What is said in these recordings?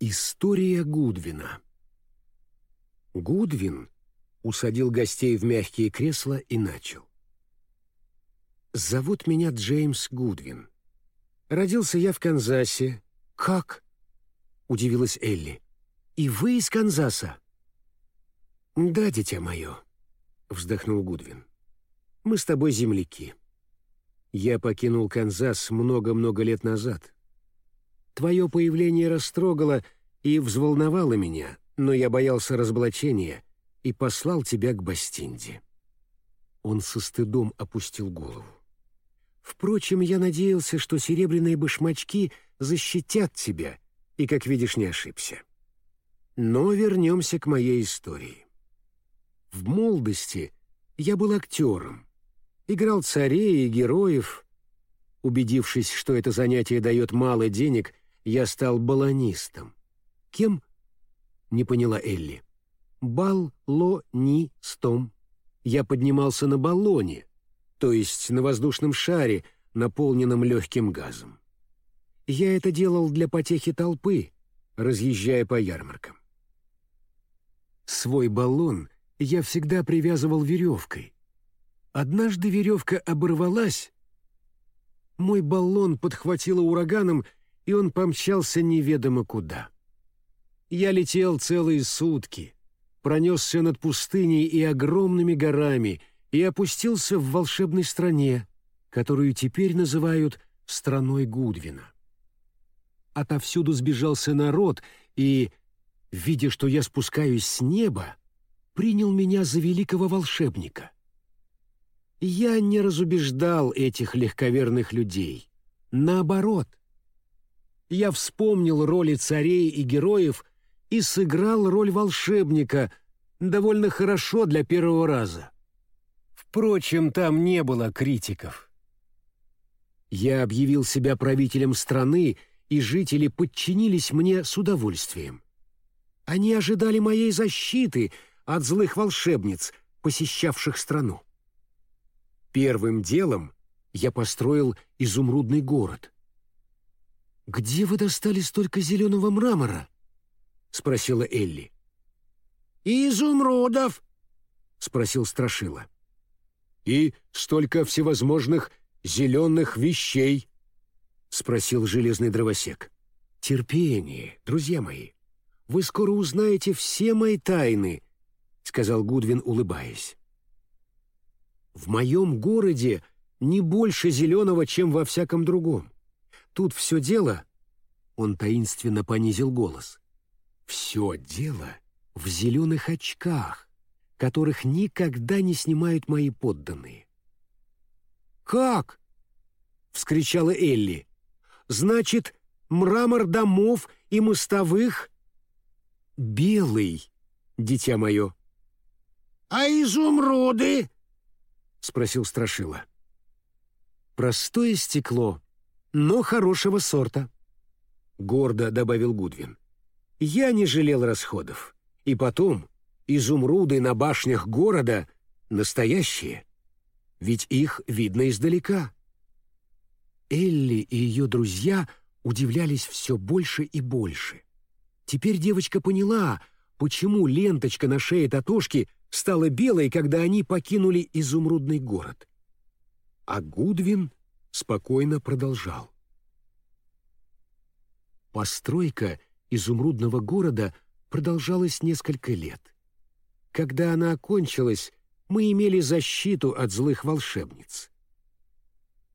История Гудвина Гудвин усадил гостей в мягкие кресла и начал. «Зовут меня Джеймс Гудвин. Родился я в Канзасе. Как?» — удивилась Элли. «И вы из Канзаса?» «Да, дитя мое», — вздохнул Гудвин. «Мы с тобой земляки. Я покинул Канзас много-много лет назад. Твое появление растрогало и взволновало меня, но я боялся разоблачения и послал тебя к Бастинде». Он со стыдом опустил голову. «Впрочем, я надеялся, что серебряные башмачки защитят тебя, и, как видишь, не ошибся. Но вернемся к моей истории. В молодости я был актером, играл царей и героев. Убедившись, что это занятие дает мало денег, я стал баллонистом. Кем? Не поняла Элли. Бал-ло-ни-стом. Я поднимался на баллоне, то есть на воздушном шаре, наполненном легким газом. Я это делал для потехи толпы, разъезжая по ярмаркам. Свой баллон я всегда привязывал веревкой. Однажды веревка оборвалась, мой баллон подхватило ураганом, и он помчался неведомо куда. Я летел целые сутки, пронесся над пустыней и огромными горами и опустился в волшебной стране, которую теперь называют «страной Гудвина». Отовсюду сбежался народ и, видя, что я спускаюсь с неба, принял меня за великого волшебника. Я не разубеждал этих легковерных людей. Наоборот. Я вспомнил роли царей и героев и сыграл роль волшебника довольно хорошо для первого раза. Впрочем, там не было критиков. Я объявил себя правителем страны, и жители подчинились мне с удовольствием. Они ожидали моей защиты — от злых волшебниц, посещавших страну. Первым делом я построил изумрудный город. «Где вы достали столько зеленого мрамора?» — спросила Элли. «Изумрудов!» — спросил Страшила. «И столько всевозможных зеленых вещей?» — спросил железный дровосек. «Терпение, друзья мои. Вы скоро узнаете все мои тайны, сказал Гудвин, улыбаясь. В моем городе не больше зеленого, чем во всяком другом. Тут все дело, он таинственно понизил голос, все дело в зеленых очках, которых никогда не снимают мои подданные. «Как?» — вскричала Элли. «Значит, мрамор домов и мостовых...» «Белый, дитя мое», «А изумруды?» — спросил Страшила. «Простое стекло, но хорошего сорта», — гордо добавил Гудвин. «Я не жалел расходов. И потом, изумруды на башнях города настоящие, ведь их видно издалека». Элли и ее друзья удивлялись все больше и больше. Теперь девочка поняла, почему ленточка на шее Татошки стала белой, когда они покинули изумрудный город. А Гудвин спокойно продолжал. Постройка изумрудного города продолжалась несколько лет. Когда она окончилась, мы имели защиту от злых волшебниц.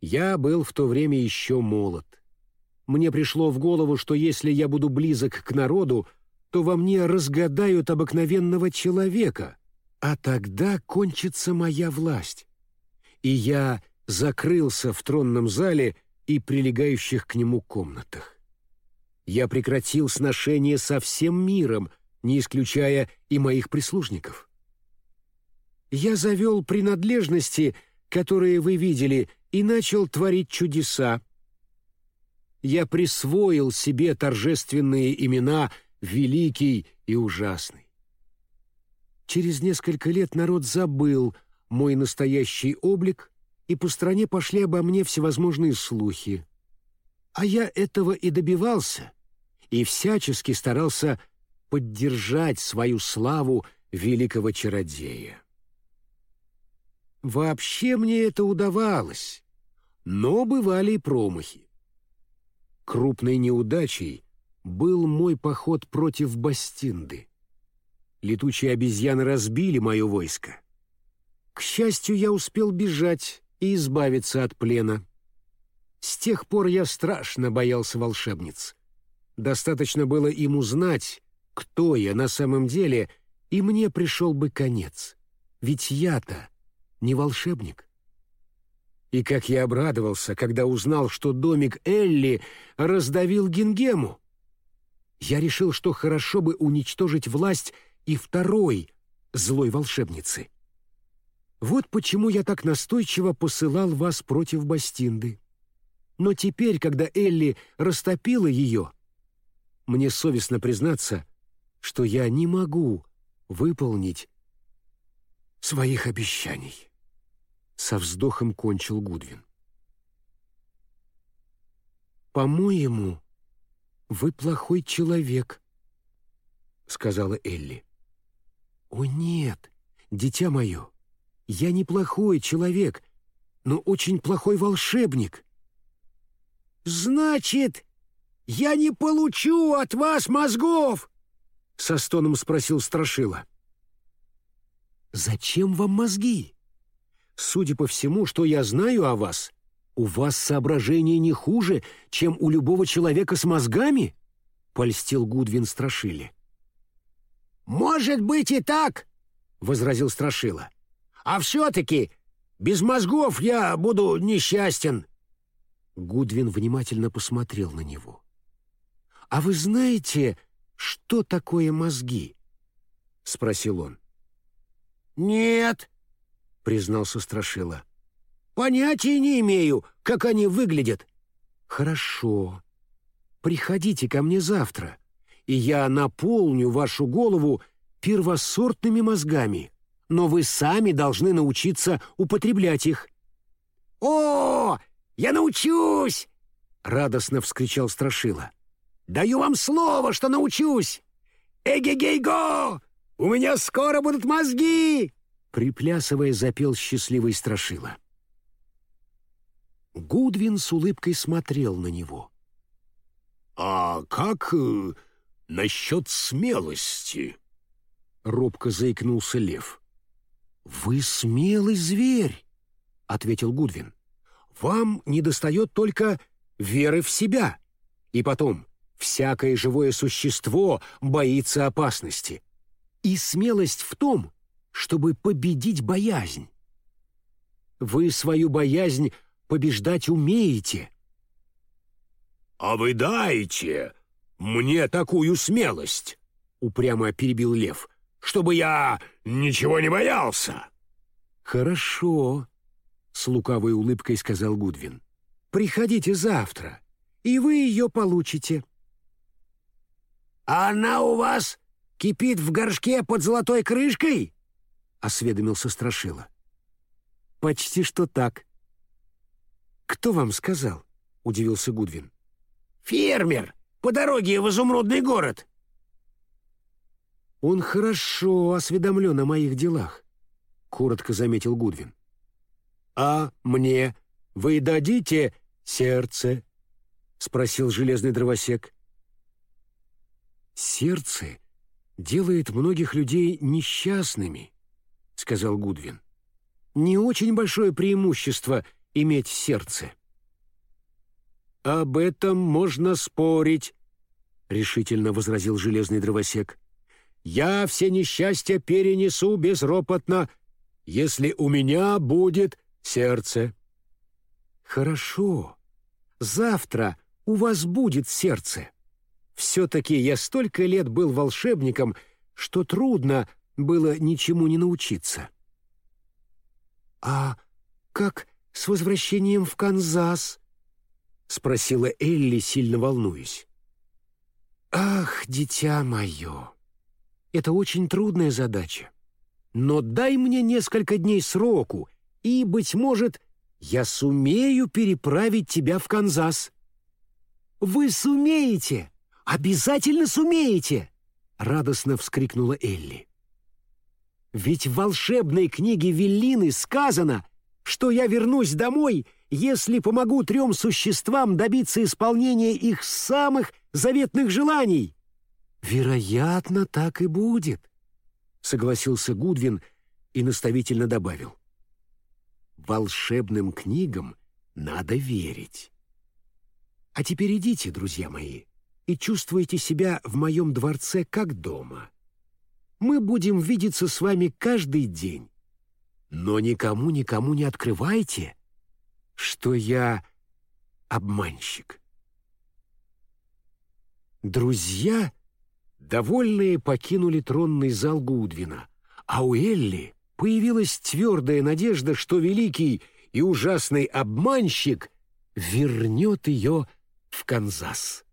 Я был в то время еще молод. Мне пришло в голову, что если я буду близок к народу, то во мне разгадают обыкновенного человека, а тогда кончится моя власть. И я закрылся в тронном зале и прилегающих к нему комнатах. Я прекратил сношение со всем миром, не исключая и моих прислужников. Я завел принадлежности, которые вы видели, и начал творить чудеса. Я присвоил себе торжественные имена «Великий» и «Ужасный». Через несколько лет народ забыл мой настоящий облик, и по стране пошли обо мне всевозможные слухи. А я этого и добивался, и всячески старался поддержать свою славу великого чародея. Вообще мне это удавалось, но бывали и промахи. Крупной неудачей был мой поход против Бастинды. Летучие обезьяны разбили мое войско. К счастью, я успел бежать и избавиться от плена. С тех пор я страшно боялся волшебниц. Достаточно было им узнать, кто я на самом деле, и мне пришел бы конец. Ведь я-то не волшебник. И как я обрадовался, когда узнал, что домик Элли раздавил Гингему. Я решил, что хорошо бы уничтожить власть и второй злой волшебницы. Вот почему я так настойчиво посылал вас против Бастинды. Но теперь, когда Элли растопила ее, мне совестно признаться, что я не могу выполнить своих обещаний. Со вздохом кончил Гудвин. «По-моему, вы плохой человек», — сказала Элли. «О нет, дитя мое, я не плохой человек, но очень плохой волшебник». «Значит, я не получу от вас мозгов?» — со стоном спросил Страшила. «Зачем вам мозги? Судя по всему, что я знаю о вас, у вас соображения не хуже, чем у любого человека с мозгами?» — польстил Гудвин Страшиле. «Может быть и так», — возразил Страшила. «А все-таки без мозгов я буду несчастен». Гудвин внимательно посмотрел на него. «А вы знаете, что такое мозги?» — спросил он. «Нет», — признался Страшила. «Понятия не имею, как они выглядят». «Хорошо. Приходите ко мне завтра, и я наполню вашу голову первосортными мозгами, но вы сами должны научиться употреблять их». «О, я научусь!» — радостно вскричал Страшила. «Даю вам слово, что научусь! Эге-гей-го! У меня скоро будут мозги!» Приплясывая, запел счастливый Страшила. Гудвин с улыбкой смотрел на него. «А как э, насчет смелости?» — робко заикнулся лев. «Вы смелый зверь!» — ответил Гудвин. «Вам недостает только веры в себя. И потом, всякое живое существо боится опасности. И смелость в том, чтобы победить боязнь. Вы свою боязнь побеждать умеете». «А вы дайте мне такую смелость!» — упрямо перебил лев. «Чтобы я ничего не боялся!» «Хорошо», — с лукавой улыбкой сказал Гудвин. «Приходите завтра, и вы ее получите». «А она у вас кипит в горшке под золотой крышкой?» — осведомился Страшила. «Почти что так». «Кто вам сказал?» — удивился Гудвин. «Фермер! По дороге в изумрудный город!» «Он хорошо осведомлен о моих делах», — коротко заметил Гудвин. «А мне вы дадите сердце?» — спросил железный дровосек. «Сердце делает многих людей несчастными», — сказал Гудвин. «Не очень большое преимущество иметь сердце». «Об этом можно спорить», — решительно возразил железный дровосек. «Я все несчастья перенесу безропотно, если у меня будет сердце». «Хорошо. Завтра у вас будет сердце. Все-таки я столько лет был волшебником, что трудно было ничему не научиться». «А как с возвращением в Канзас?» — спросила Элли, сильно волнуясь. «Ах, дитя мое, это очень трудная задача. Но дай мне несколько дней сроку, и, быть может, я сумею переправить тебя в Канзас». «Вы сумеете? обязательно сумеете!» — радостно вскрикнула Элли. «Ведь в волшебной книге Веллины сказано, что я вернусь домой, если помогу трем существам добиться исполнения их самых заветных желаний». «Вероятно, так и будет», — согласился Гудвин и наставительно добавил. «Волшебным книгам надо верить». А теперь идите, друзья мои, и чувствуйте себя в моем дворце как дома. Мы будем видеться с вами каждый день. Но никому-никому не открывайте, что я обманщик. Друзья, довольные, покинули тронный зал Гудвина, а у Элли появилась твердая надежда, что великий и ужасный обманщик вернет ее в Канзас.